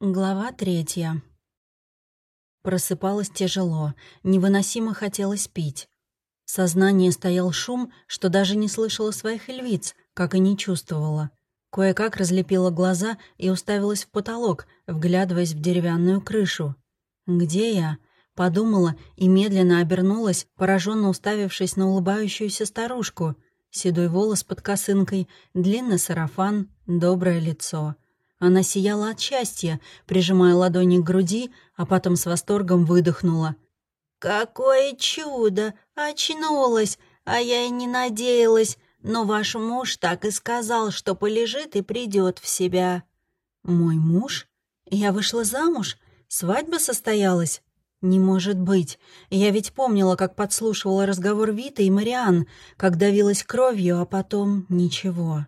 Глава третья. Просыпалась тяжело, невыносимо хотелось пить. В сознании стоял шум, что даже не слышала своих львиц, как и не чувствовала. Кое-как разлепила глаза и уставилась в потолок, вглядываясь в деревянную крышу. «Где я?» Подумала и медленно обернулась, пораженно уставившись на улыбающуюся старушку. Седой волос под косынкой, длинный сарафан, доброе лицо — она сияла от счастья, прижимая ладони к груди, а потом с восторгом выдохнула. «Какое чудо! Очнулась! А я и не надеялась, но ваш муж так и сказал, что полежит и придет в себя». «Мой муж? Я вышла замуж? Свадьба состоялась?» «Не может быть. Я ведь помнила, как подслушивала разговор Виты и Мариан, как давилась кровью, а потом ничего».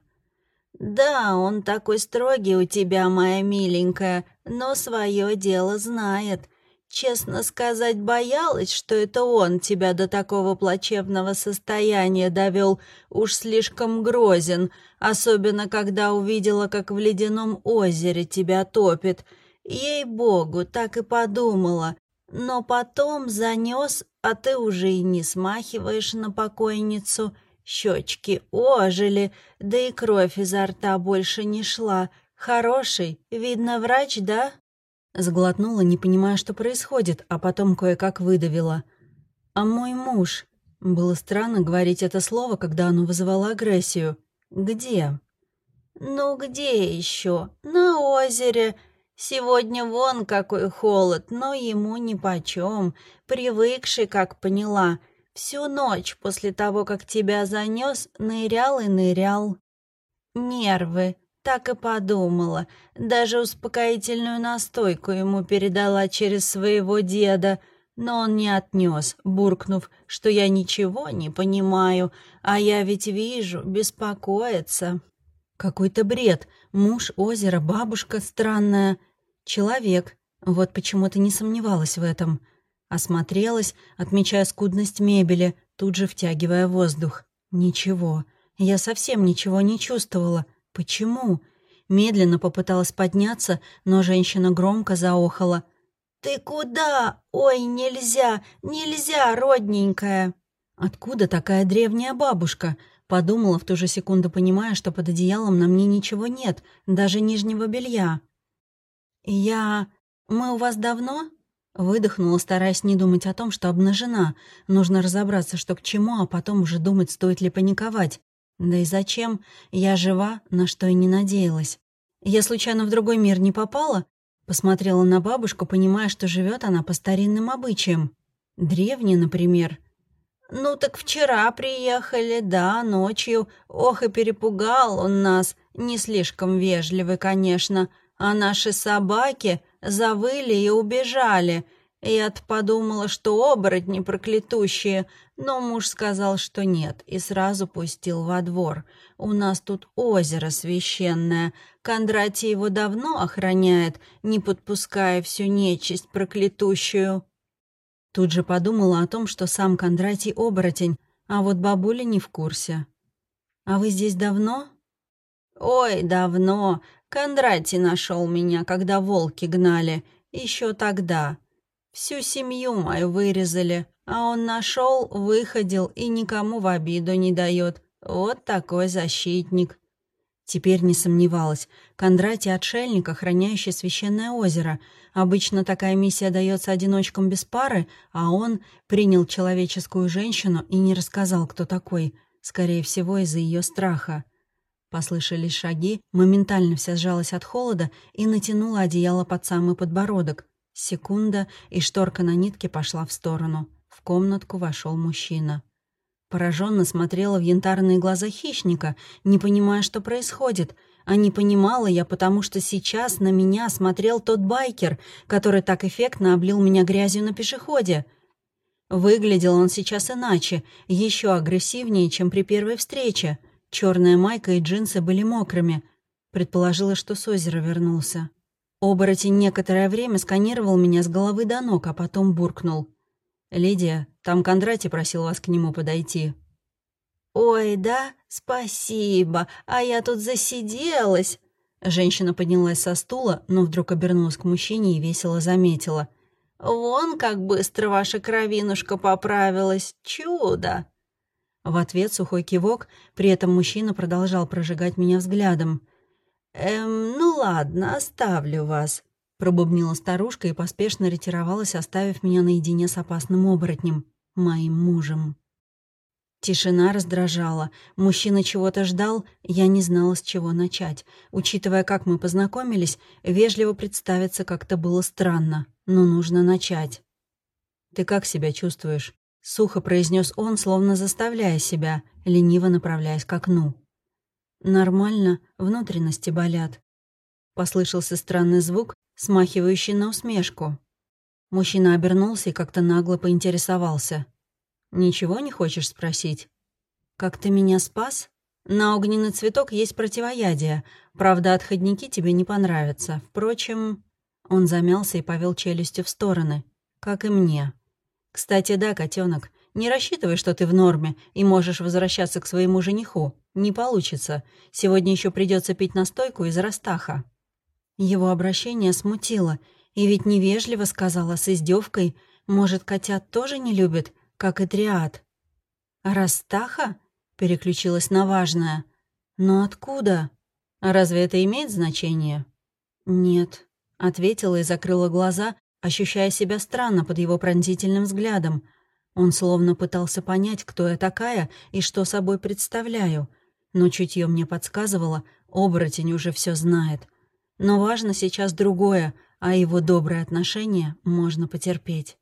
«Да, он такой строгий у тебя, моя миленькая, но свое дело знает. Честно сказать, боялась, что это он тебя до такого плачевного состояния довел, уж слишком грозен, особенно когда увидела, как в ледяном озере тебя топит. Ей-богу, так и подумала. Но потом занес, а ты уже и не смахиваешь на покойницу». Щечки ожили, да и кровь изо рта больше не шла. Хороший, видно, врач, да?» Сглотнула, не понимая, что происходит, а потом кое-как выдавила. «А мой муж...» Было странно говорить это слово, когда оно вызывало агрессию. «Где?» «Ну где еще? На озере. Сегодня вон какой холод, но ему нипочем. Привыкший, как поняла. Всю ночь после того, как тебя занес, нырял и нырял. Нервы, так и подумала. Даже успокоительную настойку ему передала через своего деда, но он не отнес, буркнув, что я ничего не понимаю, а я ведь вижу, беспокоится. Какой-то бред. Муж, озеро, бабушка странная. Человек. Вот почему-то не сомневалась в этом. Осмотрелась, отмечая скудность мебели, тут же втягивая воздух. Ничего. Я совсем ничего не чувствовала. Почему? Медленно попыталась подняться, но женщина громко заохала. «Ты куда? Ой, нельзя, нельзя, родненькая!» «Откуда такая древняя бабушка?» Подумала в ту же секунду, понимая, что под одеялом на мне ничего нет, даже нижнего белья. «Я... Мы у вас давно?» Выдохнула, стараясь не думать о том, что обнажена. Нужно разобраться, что к чему, а потом уже думать, стоит ли паниковать. Да и зачем? Я жива, на что и не надеялась. Я случайно в другой мир не попала? Посмотрела на бабушку, понимая, что живет она по старинным обычаям. Древний, например. «Ну так вчера приехали, да, ночью. Ох, и перепугал он нас. Не слишком вежливый, конечно. А наши собаки завыли и убежали. Я-то подумала, что оборотни проклятущие, но муж сказал, что нет, и сразу пустил во двор. У нас тут озеро священное. Кондратий его давно охраняет, не подпуская всю нечисть проклятущую. Тут же подумала о том, что сам Кондратий оборотень, а вот бабуля не в курсе. «А вы здесь давно?» «Ой, давно. Кондратий нашел меня, когда волки гнали. Еще тогда. Всю семью мою вырезали, а он нашел, выходил и никому в обиду не дает. Вот такой защитник». Теперь не сомневалась. Кондратий — отшельник, охраняющий священное озеро. Обычно такая миссия дается одиночкам без пары, а он принял человеческую женщину и не рассказал, кто такой. Скорее всего, из-за ее страха. Послышались шаги, моментально вся сжалась от холода и натянула одеяло под самый подбородок. Секунда, и шторка на нитке пошла в сторону. В комнатку вошел мужчина. Пораженно смотрела в янтарные глаза хищника, не понимая, что происходит. А не понимала я, потому что сейчас на меня смотрел тот байкер, который так эффектно облил меня грязью на пешеходе. Выглядел он сейчас иначе, еще агрессивнее, чем при первой встрече — Черная майка и джинсы были мокрыми. Предположила, что с озера вернулся. Оборотень некоторое время сканировал меня с головы до ног, а потом буркнул. «Лидия, там Кондратий просил вас к нему подойти». «Ой, да? Спасибо. А я тут засиделась». Женщина поднялась со стула, но вдруг обернулась к мужчине и весело заметила. «Вон как быстро ваша кровинушка поправилась! Чудо!» В ответ сухой кивок, при этом мужчина продолжал прожигать меня взглядом. «Эм, ну ладно, оставлю вас», — пробубнила старушка и поспешно ретировалась, оставив меня наедине с опасным оборотнем, моим мужем. Тишина раздражала. Мужчина чего-то ждал, я не знала, с чего начать. Учитывая, как мы познакомились, вежливо представиться как-то было странно, но нужно начать. «Ты как себя чувствуешь?» — сухо произнес он, словно заставляя себя, лениво направляясь к окну. «Нормально, внутренности болят». Послышался странный звук, смахивающий на усмешку. Мужчина обернулся и как-то нагло поинтересовался — «Ничего не хочешь спросить?» «Как ты меня спас?» «На огненный цветок есть противоядие. Правда, отходники тебе не понравятся. Впрочем...» Он замялся и повел челюстью в стороны. «Как и мне». «Кстати, да, котенок, не рассчитывай, что ты в норме и можешь возвращаться к своему жениху. Не получится. Сегодня еще придется пить настойку из растаха». Его обращение смутило. И ведь невежливо сказала с издевкой. «Может, котят тоже не любят? как и триад. «Растаха?» — переключилась на важное. «Но откуда? Разве это имеет значение?» «Нет», — ответила и закрыла глаза, ощущая себя странно под его пронзительным взглядом. Он словно пытался понять, кто я такая и что собой представляю. Но чутье мне подсказывало, оборотень уже все знает. Но важно сейчас другое, а его доброе отношение можно потерпеть.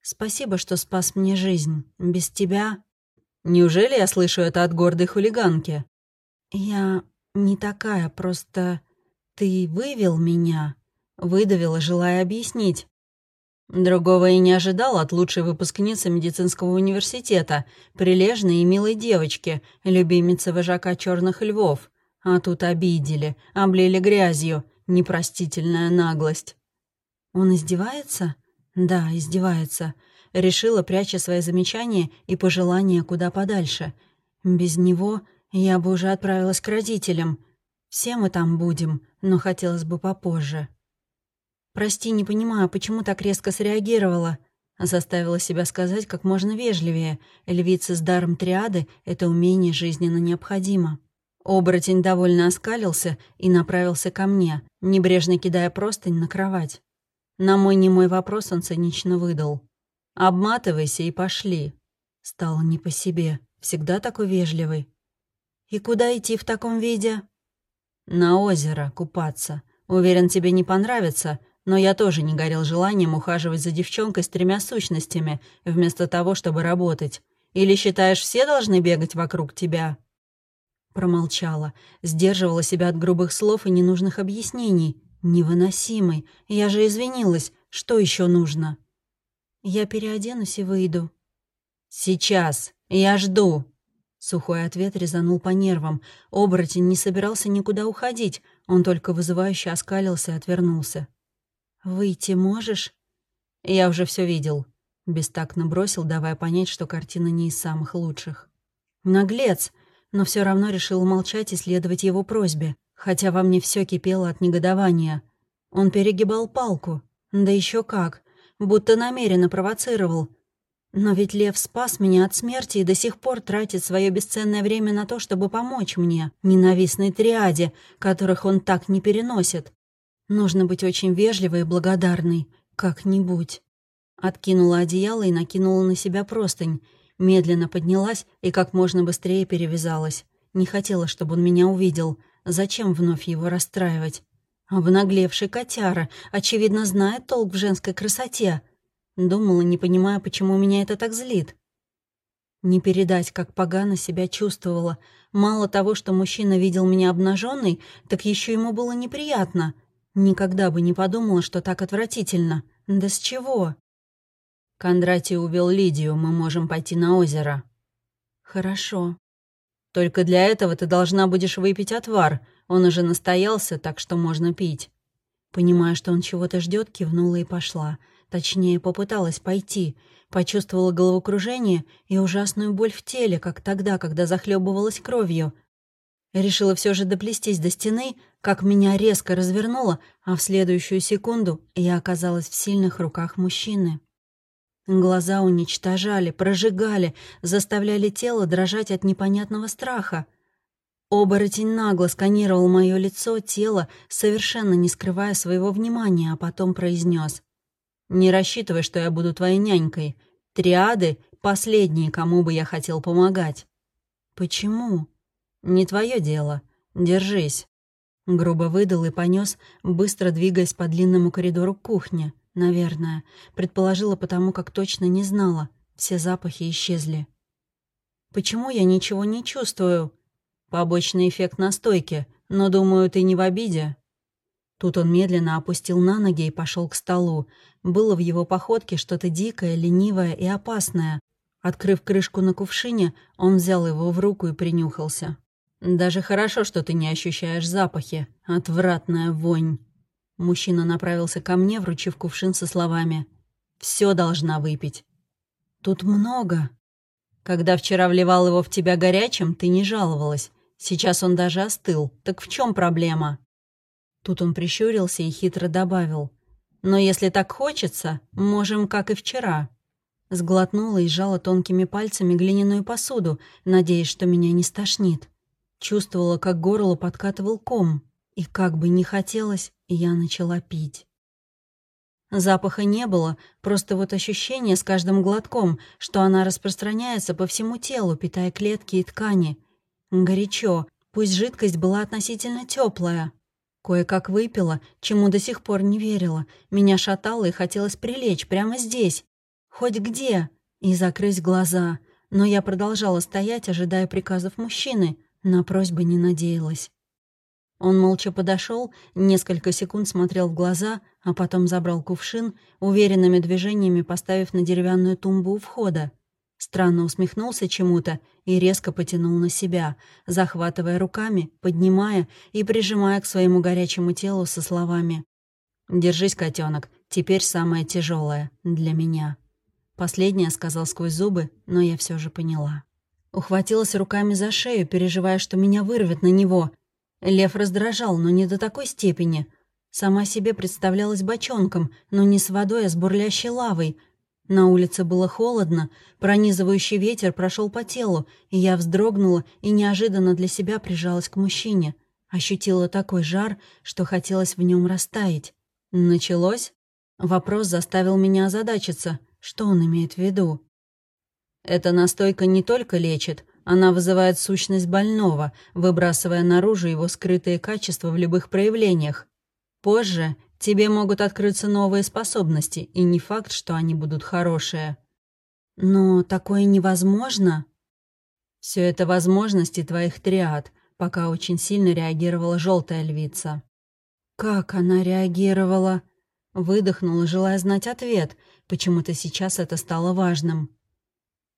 Спасибо, что спас мне жизнь. Без тебя... Неужели я слышу это от гордой хулиганки? Я не такая, просто... Ты вывел меня. Выдавила, желая объяснить. Другого и не ожидал от лучшей выпускницы медицинского университета, прилежной и милой девочки, любимицы вожака черных львов. А тут обидели, облили грязью, непростительная наглость. Он издевается? Да, издевается. Решила, пряча свои замечания и пожелания куда подальше. Без него я бы уже отправилась к родителям. Все мы там будем, но хотелось бы попозже. «Прости, не понимаю, почему так резко среагировала?» Заставила себя сказать как можно вежливее. Львица с даром триады — это умение жизненно необходимо. Оборотень довольно оскалился и направился ко мне, небрежно кидая простынь на кровать. На мой немой вопрос он цинично выдал. «Обматывайся и пошли». Стало не по себе, всегда такой вежливый. «И куда идти в таком виде?» «На озеро купаться. Уверен, тебе не понравится, но я тоже не горел желанием ухаживать за девчонкой с тремя сущностями, вместо того, чтобы работать. Или считаешь, все должны бегать вокруг тебя?» Промолчала, сдерживала себя от грубых слов и ненужных объяснений, Невыносимый. Я же извинилась. Что еще нужно? Я переоденусь и выйду. Сейчас. Я жду. Сухой ответ резанул по нервам. Оборотень не собирался никуда уходить. Он только вызывающе оскалился и отвернулся. «Выйти можешь?» «Я уже все видел». Бестактно бросил, давая понять, что картина не из самых лучших. Наглец, но все равно решил молчать и следовать его просьбе хотя во мне все кипело от негодования. Он перегибал палку, да еще как, будто намеренно провоцировал. Но ведь Лев спас меня от смерти и до сих пор тратит свое бесценное время на то, чтобы помочь мне, ненавистной триаде, которых он так не переносит. Нужно быть очень вежливой и благодарной, как-нибудь. Откинула одеяло и накинула на себя простынь, медленно поднялась и как можно быстрее перевязалась. Не хотела, чтобы он меня увидел — Зачем вновь его расстраивать? Обнаглевший котяра, очевидно, знает толк в женской красоте. Думала, не понимая, почему меня это так злит. Не передать, как погано себя чувствовала. Мало того, что мужчина видел меня обнаженной, так еще ему было неприятно. Никогда бы не подумала, что так отвратительно. Да с чего? Кондратий увел Лидию, мы можем пойти на озеро. Хорошо. Только для этого ты должна будешь выпить отвар. Он уже настоялся, так что можно пить». Понимая, что он чего-то ждет, кивнула и пошла. Точнее, попыталась пойти. Почувствовала головокружение и ужасную боль в теле, как тогда, когда захлебывалась кровью. Решила все же доплестись до стены, как меня резко развернуло, а в следующую секунду я оказалась в сильных руках мужчины. Глаза уничтожали, прожигали, заставляли тело дрожать от непонятного страха. Оборотень нагло сканировал мое лицо, тело, совершенно не скрывая своего внимания, а потом произнес: «Не рассчитывай, что я буду твоей нянькой. Триады — последние, кому бы я хотел помогать». «Почему?» «Не твое дело. Держись». Грубо выдал и понес, быстро двигаясь по длинному коридору к кухне. Наверное. Предположила потому, как точно не знала. Все запахи исчезли. «Почему я ничего не чувствую?» «Побочный эффект настойки, но, думаю, ты не в обиде». Тут он медленно опустил на ноги и пошел к столу. Было в его походке что-то дикое, ленивое и опасное. Открыв крышку на кувшине, он взял его в руку и принюхался. «Даже хорошо, что ты не ощущаешь запахи. Отвратная вонь». Мужчина направился ко мне, вручив кувшин со словами «Все должна выпить». «Тут много». «Когда вчера вливал его в тебя горячим, ты не жаловалась. Сейчас он даже остыл. Так в чем проблема?» Тут он прищурился и хитро добавил. «Но если так хочется, можем, как и вчера». Сглотнула и сжала тонкими пальцами глиняную посуду, надеясь, что меня не стошнит. Чувствовала, как горло подкатывал ком, и как бы не хотелось, я начала пить. Запаха не было, просто вот ощущение с каждым глотком, что она распространяется по всему телу, питая клетки и ткани. Горячо, пусть жидкость была относительно теплая. Кое-как выпила, чему до сих пор не верила. Меня шатало и хотелось прилечь прямо здесь. Хоть где. И закрыть глаза. Но я продолжала стоять, ожидая приказов мужчины — на просьбы не надеялась. Он молча подошел, несколько секунд смотрел в глаза, а потом забрал кувшин, уверенными движениями поставив на деревянную тумбу у входа. Странно усмехнулся чему-то и резко потянул на себя, захватывая руками, поднимая и прижимая к своему горячему телу со словами «Держись, котенок, теперь самое тяжелое для меня». Последнее сказал сквозь зубы, но я все же поняла. Ухватилась руками за шею, переживая, что меня вырвет на него. Лев раздражал, но не до такой степени. Сама себе представлялась бочонком, но не с водой, а с бурлящей лавой. На улице было холодно, пронизывающий ветер прошел по телу, и я вздрогнула и неожиданно для себя прижалась к мужчине. Ощутила такой жар, что хотелось в нем растаять. «Началось?» Вопрос заставил меня озадачиться. Что он имеет в виду? Эта настойка не только лечит, она вызывает сущность больного, выбрасывая наружу его скрытые качества в любых проявлениях. Позже тебе могут открыться новые способности, и не факт, что они будут хорошие. Но такое невозможно. Все это возможности твоих триад, пока очень сильно реагировала желтая львица. Как она реагировала? Выдохнула, желая знать ответ. Почему-то сейчас это стало важным.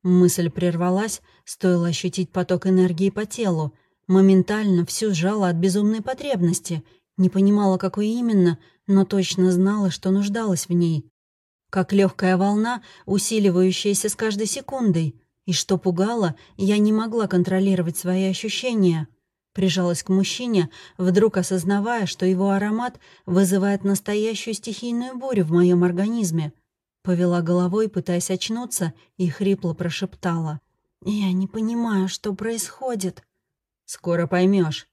Мысль прервалась, стоило ощутить поток энергии по телу. Моментально всю сжала от безумной потребности. Не понимала, какой именно, но точно знала, что нуждалась в ней. Как легкая волна, усиливающаяся с каждой секундой. И что пугало, я не могла контролировать свои ощущения. Прижалась к мужчине, вдруг осознавая, что его аромат вызывает настоящую стихийную бурю в моем организме — Повела головой, пытаясь очнуться, и хрипло прошептала. «Я не понимаю, что происходит». «Скоро поймешь.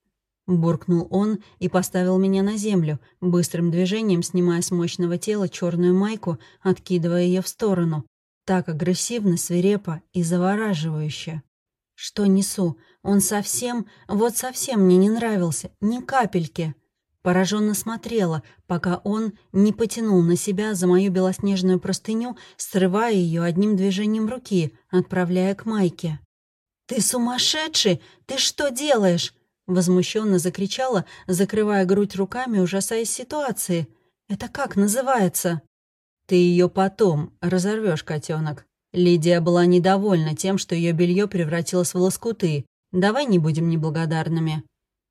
буркнул он и поставил меня на землю, быстрым движением снимая с мощного тела черную майку, откидывая ее в сторону. Так агрессивно, свирепо и завораживающе. Что несу? Он совсем, вот совсем мне не нравился, ни капельки. Пораженно смотрела, пока он не потянул на себя за мою белоснежную простыню, срывая ее одним движением руки, отправляя к Майке. «Ты сумасшедший! Ты что делаешь?» Возмущенно закричала, закрывая грудь руками, ужасаясь ситуации. «Это как называется?» «Ты ее потом разорвешь, котенок. Лидия была недовольна тем, что ее белье превратилось в лоскуты. Давай не будем неблагодарными.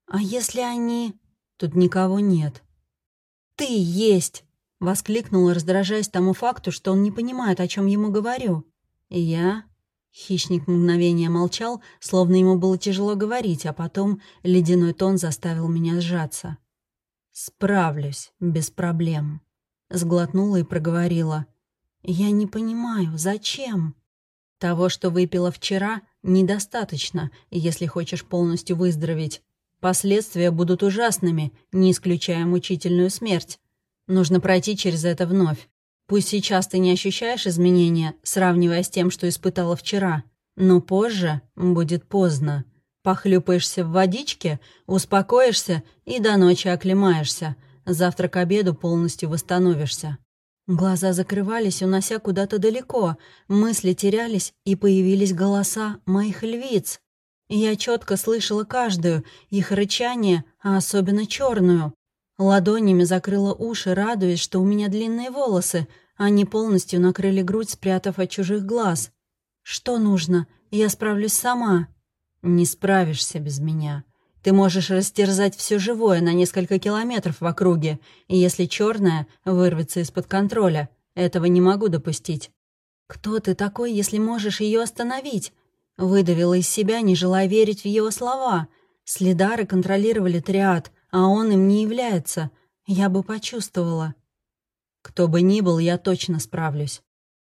«А если они...» Тут никого нет. «Ты есть!» — воскликнула, раздражаясь тому факту, что он не понимает, о чем ему говорю. И я... Хищник мгновение молчал, словно ему было тяжело говорить, а потом ледяной тон заставил меня сжаться. «Справлюсь, без проблем», — сглотнула и проговорила. «Я не понимаю, зачем?» «Того, что выпила вчера, недостаточно, если хочешь полностью выздороветь. Последствия будут ужасными, не исключая мучительную смерть. Нужно пройти через это вновь. Пусть сейчас ты не ощущаешь изменения, сравнивая с тем, что испытала вчера, но позже будет поздно. Похлюпаешься в водичке, успокоишься и до ночи оклемаешься. Завтра к обеду полностью восстановишься. Глаза закрывались, унося куда-то далеко, мысли терялись, и появились голоса моих львиц. Я четко слышала каждую, их рычание, а особенно черную. Ладонями закрыла уши, радуясь, что у меня длинные волосы. Они полностью накрыли грудь, спрятав от чужих глаз. «Что нужно? Я справлюсь сама». «Не справишься без меня. Ты можешь растерзать все живое на несколько километров в округе, и если черная вырвется из-под контроля, этого не могу допустить». «Кто ты такой, если можешь ее остановить?» Выдавила из себя, не желая верить в его слова. Следары контролировали триад — а он им не является, я бы почувствовала. Кто бы ни был, я точно справлюсь.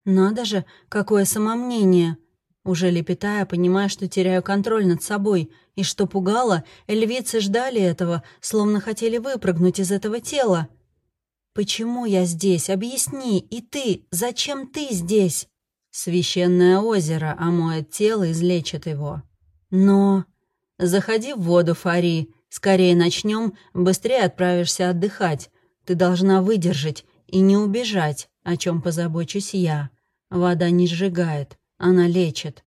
Надо же, какое самомнение. Уже лепетая, понимая, что теряю контроль над собой, и что пугало, львицы ждали этого, словно хотели выпрыгнуть из этого тела. «Почему я здесь? Объясни. И ты? Зачем ты здесь?» «Священное озеро омоет тело излечит его». «Но...» «Заходи в воду, Фари, Скорее начнем, быстрее отправишься отдыхать. Ты должна выдержать и не убежать, о чем позабочусь я. Вода не сжигает, она лечит.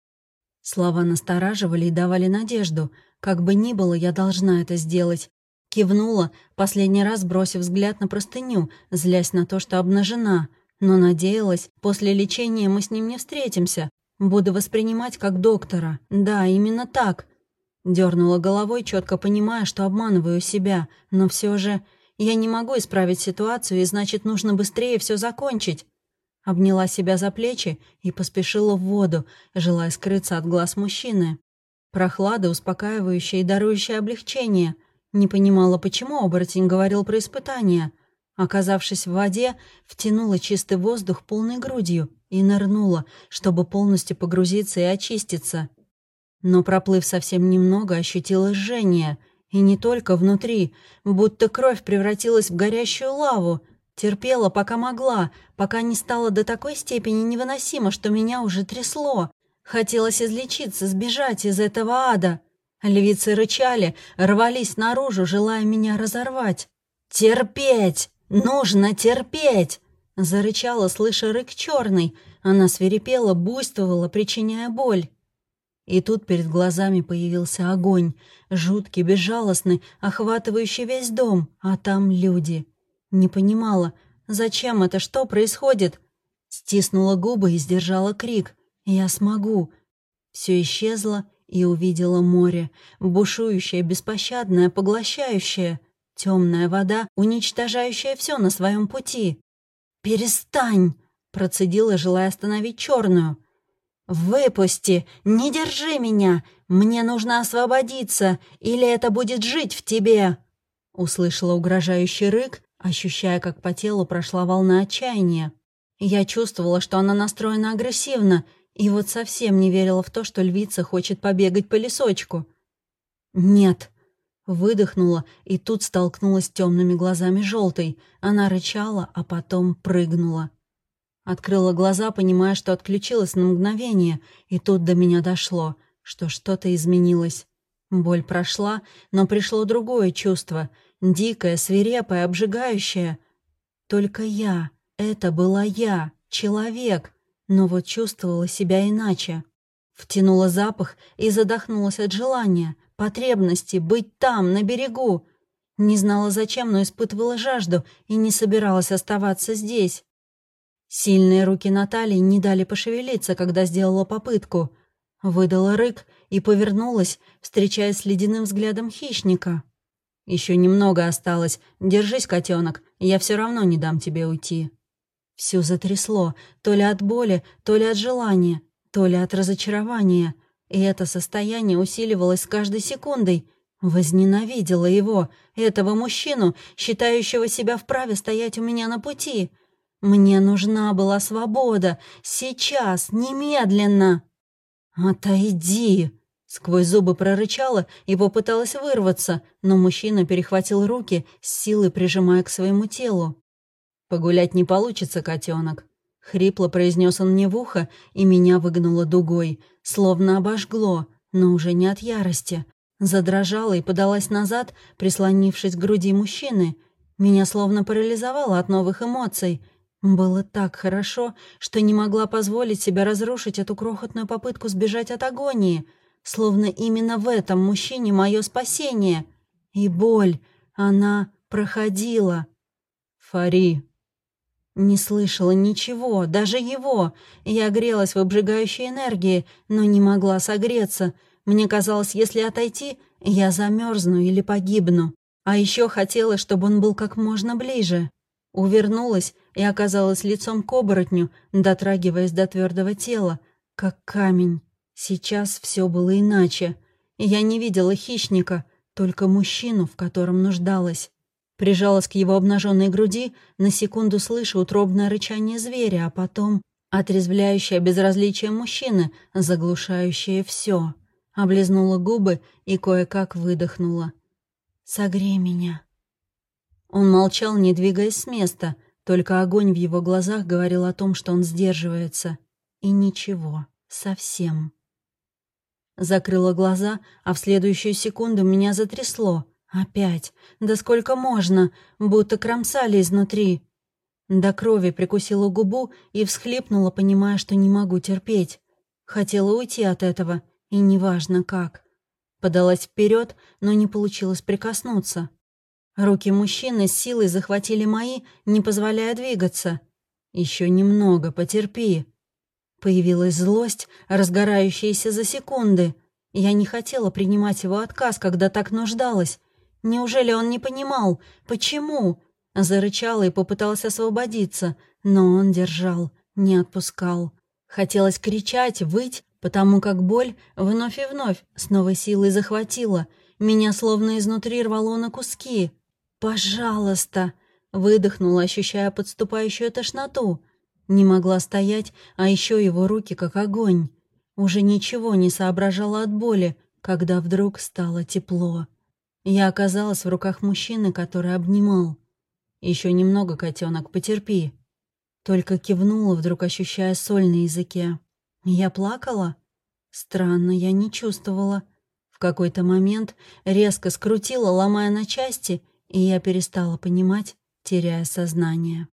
Слова настораживали и давали надежду. Как бы ни было, я должна это сделать. Кивнула, последний раз бросив взгляд на простыню, злясь на то, что обнажена. Но надеялась, после лечения мы с ним не встретимся. Буду воспринимать как доктора. Да, именно так. Дернула головой, четко понимая, что обманываю себя, но все же я не могу исправить ситуацию, и значит, нужно быстрее все закончить. Обняла себя за плечи и поспешила в воду, желая скрыться от глаз мужчины. Прохлада, успокаивающая и дарующая облегчение. Не понимала, почему оборотень говорил про испытания. Оказавшись в воде, втянула чистый воздух полной грудью и нырнула, чтобы полностью погрузиться и очиститься. Но, проплыв совсем немного, ощутила жжение. И не только внутри, будто кровь превратилась в горящую лаву. Терпела, пока могла, пока не стало до такой степени невыносимо, что меня уже трясло. Хотелось излечиться, сбежать из этого ада. Львицы рычали, рвались наружу, желая меня разорвать. «Терпеть! Нужно терпеть!» Зарычала, слыша рык черный. Она свирепела, буйствовала, причиняя боль. И тут перед глазами появился огонь, жуткий, безжалостный, охватывающий весь дом, а там люди. Не понимала, зачем это, что происходит? Стиснула губы и сдержала крик. «Я смогу!» Все исчезло, и увидела море, бушующее, беспощадное, поглощающее, темная вода, уничтожающая все на своем пути. «Перестань!» — процедила, желая остановить черную. «Выпусти! Не держи меня! Мне нужно освободиться, или это будет жить в тебе!» Услышала угрожающий рык, ощущая, как по телу прошла волна отчаяния. Я чувствовала, что она настроена агрессивно, и вот совсем не верила в то, что львица хочет побегать по лесочку. «Нет!» Выдохнула и тут столкнулась с темными глазами желтой. Она рычала, а потом прыгнула. Открыла глаза, понимая, что отключилась на мгновение, и тут до меня дошло, что что-то изменилось. Боль прошла, но пришло другое чувство, дикое, свирепое, обжигающее. Только я, это была я, человек, но вот чувствовала себя иначе. Втянула запах и задохнулась от желания, потребности быть там, на берегу. Не знала зачем, но испытывала жажду и не собиралась оставаться здесь. Сильные руки Натальи не дали пошевелиться, когда сделала попытку. Выдала рык и повернулась, встречаясь с ледяным взглядом хищника. Еще немного осталось. Держись, котенок, я все равно не дам тебе уйти». Всё затрясло, то ли от боли, то ли от желания. то ли от разочарования. И это состояние усиливалось с каждой секундой. Возненавидела его, этого мужчину, считающего себя вправе стоять у меня на пути. Мне нужна была свобода. Сейчас, немедленно. «Отойди!» Сквозь зубы прорычала и попыталась вырваться, но мужчина перехватил руки, с силой прижимая к своему телу. «Погулять не получится, котенок. Хрипло произнес он мне в ухо, и меня выгнуло дугой, словно обожгло, но уже не от ярости. Задрожала и подалась назад, прислонившись к груди мужчины. Меня словно парализовало от новых эмоций. Было так хорошо, что не могла позволить себе разрушить эту крохотную попытку сбежать от агонии — словно именно в этом мужчине мое спасение. И боль, она проходила. Фари. Не слышала ничего, даже его. Я грелась в обжигающей энергии, но не могла согреться. Мне казалось, если отойти, я замерзну или погибну. А еще хотела, чтобы он был как можно ближе. Увернулась и оказалась лицом к оборотню, дотрагиваясь до твердого тела, как камень. Сейчас все было иначе. Я не видела хищника, только мужчину, в котором нуждалась. Прижалась к его обнаженной груди, на секунду слыша утробное рычание зверя, а потом отрезвляющее безразличие мужчины, заглушающее все. Облизнула губы и кое-как выдохнула. «Согрей меня». Он молчал, не двигаясь с места, только огонь в его глазах говорил о том, что он сдерживается. И ничего, совсем. Закрыла глаза, а в следующую секунду меня затрясло. Опять. Да сколько можно? Будто кромсали изнутри. До крови прикусила губу и всхлипнула, понимая, что не могу терпеть. Хотела уйти от этого, и неважно как. Подалась вперед, но не получилось прикоснуться. Руки мужчины с силой захватили мои, не позволяя двигаться. Еще немного, потерпи. Появилась злость, разгорающаяся за секунды. Я не хотела принимать его отказ, когда так нуждалась. Неужели он не понимал? Почему? Зарычала и попыталась освободиться, но он держал, не отпускал. Хотелось кричать, выть, потому как боль вновь и вновь с новой силой захватила. Меня словно изнутри рвало на куски. «Пожалуйста!» — выдохнула, ощущая подступающую тошноту. Не могла стоять, а еще его руки как огонь. Уже ничего не соображала от боли, когда вдруг стало тепло. Я оказалась в руках мужчины, который обнимал. Еще немного, котенок, потерпи. Только кивнула, вдруг ощущая соль на языке. Я плакала? Странно, я не чувствовала. В какой-то момент резко скрутила, ломая на части, и я перестала понимать, теряя сознание.